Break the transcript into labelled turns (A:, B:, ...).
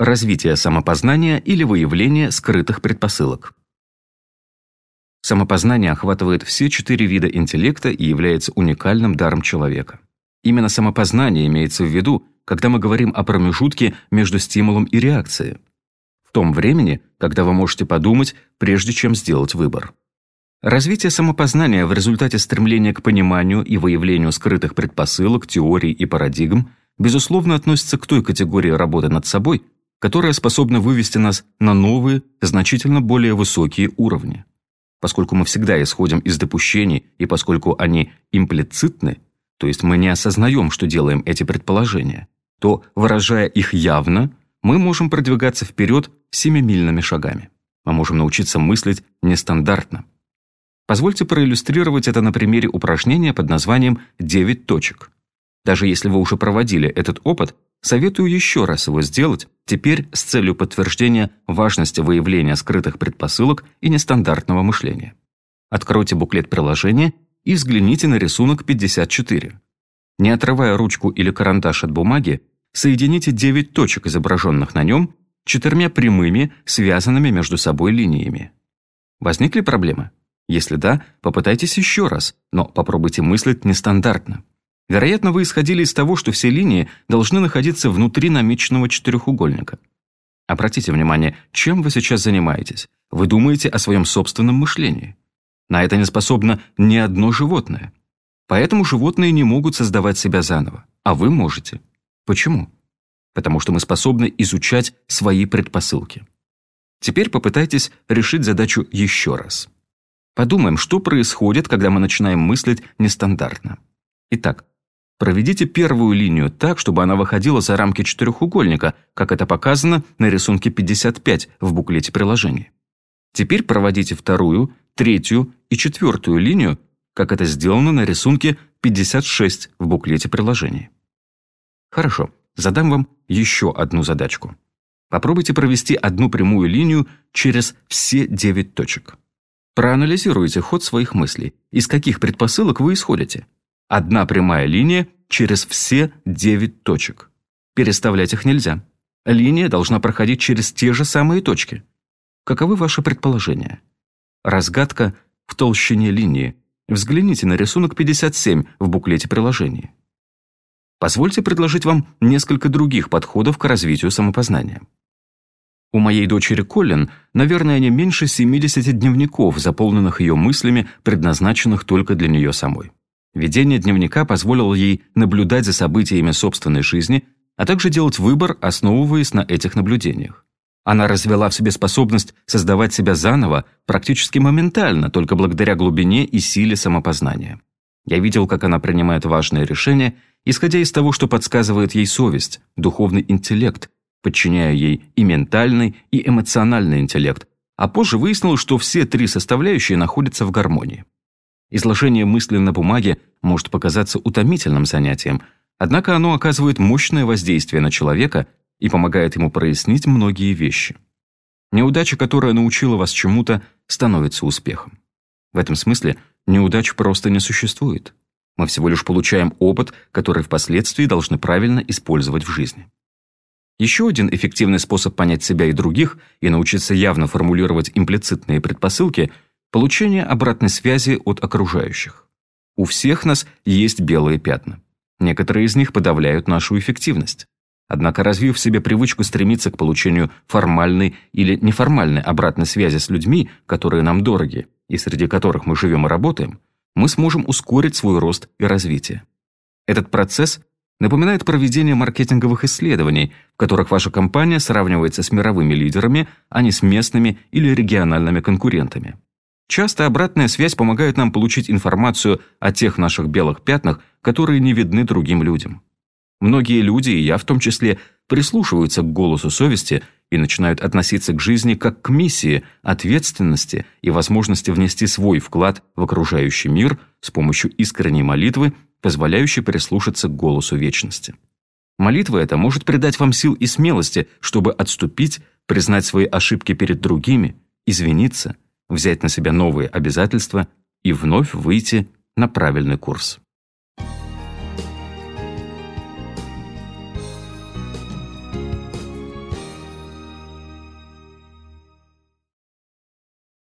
A: Развитие самопознания или выявление скрытых предпосылок. Самопознание охватывает все четыре вида интеллекта и является уникальным даром человека. Именно самопознание имеется в виду, когда мы говорим о промежутке между стимулом и реакцией. В том времени, когда вы можете подумать, прежде чем сделать выбор. Развитие самопознания в результате стремления к пониманию и выявлению скрытых предпосылок, теорий и парадигм безусловно относится к той категории работы над собой, которая способна вывести нас на новые, значительно более высокие уровни. Поскольку мы всегда исходим из допущений и поскольку они имплицитны, то есть мы не осознаем, что делаем эти предположения, то, выражая их явно, мы можем продвигаться вперед семимильными шагами. Мы можем научиться мыслить нестандартно. Позвольте проиллюстрировать это на примере упражнения под названием «9 точек». Даже если вы уже проводили этот опыт, Советую еще раз его сделать, теперь с целью подтверждения важности выявления скрытых предпосылок и нестандартного мышления. Откройте буклет приложения и взгляните на рисунок 54. Не отрывая ручку или карандаш от бумаги, соедините 9 точек, изображенных на нем, четырьмя прямыми, связанными между собой линиями. Возникли проблемы? Если да, попытайтесь еще раз, но попробуйте мыслить нестандартно. Вероятно, вы исходили из того, что все линии должны находиться внутри намеченного четырехугольника. Обратите внимание, чем вы сейчас занимаетесь. Вы думаете о своем собственном мышлении. На это не способно ни одно животное. Поэтому животные не могут создавать себя заново, а вы можете. Почему? Потому что мы способны изучать свои предпосылки. Теперь попытайтесь решить задачу еще раз. Подумаем, что происходит, когда мы начинаем мыслить нестандартно. Итак, Проведите первую линию так, чтобы она выходила за рамки четырехугольника, как это показано на рисунке 55 в буклете приложения. Теперь проводите вторую, третью и четвертую линию, как это сделано на рисунке 56 в буклете приложения. Хорошо, задам вам еще одну задачку. Попробуйте провести одну прямую линию через все 9 точек. Проанализируйте ход своих мыслей. Из каких предпосылок вы исходите? Одна прямая линия через все 9 точек. Переставлять их нельзя. Линия должна проходить через те же самые точки. Каковы ваши предположения? Разгадка в толщине линии. Взгляните на рисунок 57 в буклете приложения. Позвольте предложить вам несколько других подходов к развитию самопознания. У моей дочери Коллин, наверное, не меньше 70 дневников, заполненных ее мыслями, предназначенных только для нее самой. Ведение дневника позволило ей наблюдать за событиями собственной жизни, а также делать выбор, основываясь на этих наблюдениях. Она развела в себе способность создавать себя заново практически моментально, только благодаря глубине и силе самопознания. Я видел, как она принимает важные решения, исходя из того, что подсказывает ей совесть, духовный интеллект, подчиняя ей и ментальный, и эмоциональный интеллект, а позже выяснил, что все три составляющие находятся в гармонии. Изложение мысли на бумаге может показаться утомительным занятием, однако оно оказывает мощное воздействие на человека и помогает ему прояснить многие вещи. Неудача, которая научила вас чему-то, становится успехом. В этом смысле неудач просто не существует. Мы всего лишь получаем опыт, который впоследствии должны правильно использовать в жизни. Еще один эффективный способ понять себя и других и научиться явно формулировать имплицитные предпосылки – Получение обратной связи от окружающих. У всех нас есть белые пятна. Некоторые из них подавляют нашу эффективность. Однако, развив в себе привычку стремиться к получению формальной или неформальной обратной связи с людьми, которые нам дороги, и среди которых мы живем и работаем, мы сможем ускорить свой рост и развитие. Этот процесс напоминает проведение маркетинговых исследований, в которых ваша компания сравнивается с мировыми лидерами, а не с местными или региональными конкурентами. Часто обратная связь помогает нам получить информацию о тех наших белых пятнах, которые не видны другим людям. Многие люди, и я в том числе, прислушиваются к голосу совести и начинают относиться к жизни как к миссии, ответственности и возможности внести свой вклад в окружающий мир с помощью искренней молитвы, позволяющей прислушаться к голосу вечности. Молитва эта может придать вам сил и смелости, чтобы отступить, признать свои ошибки перед другими, извиниться – взять на себя новые обязательства и вновь выйти на правильный курс.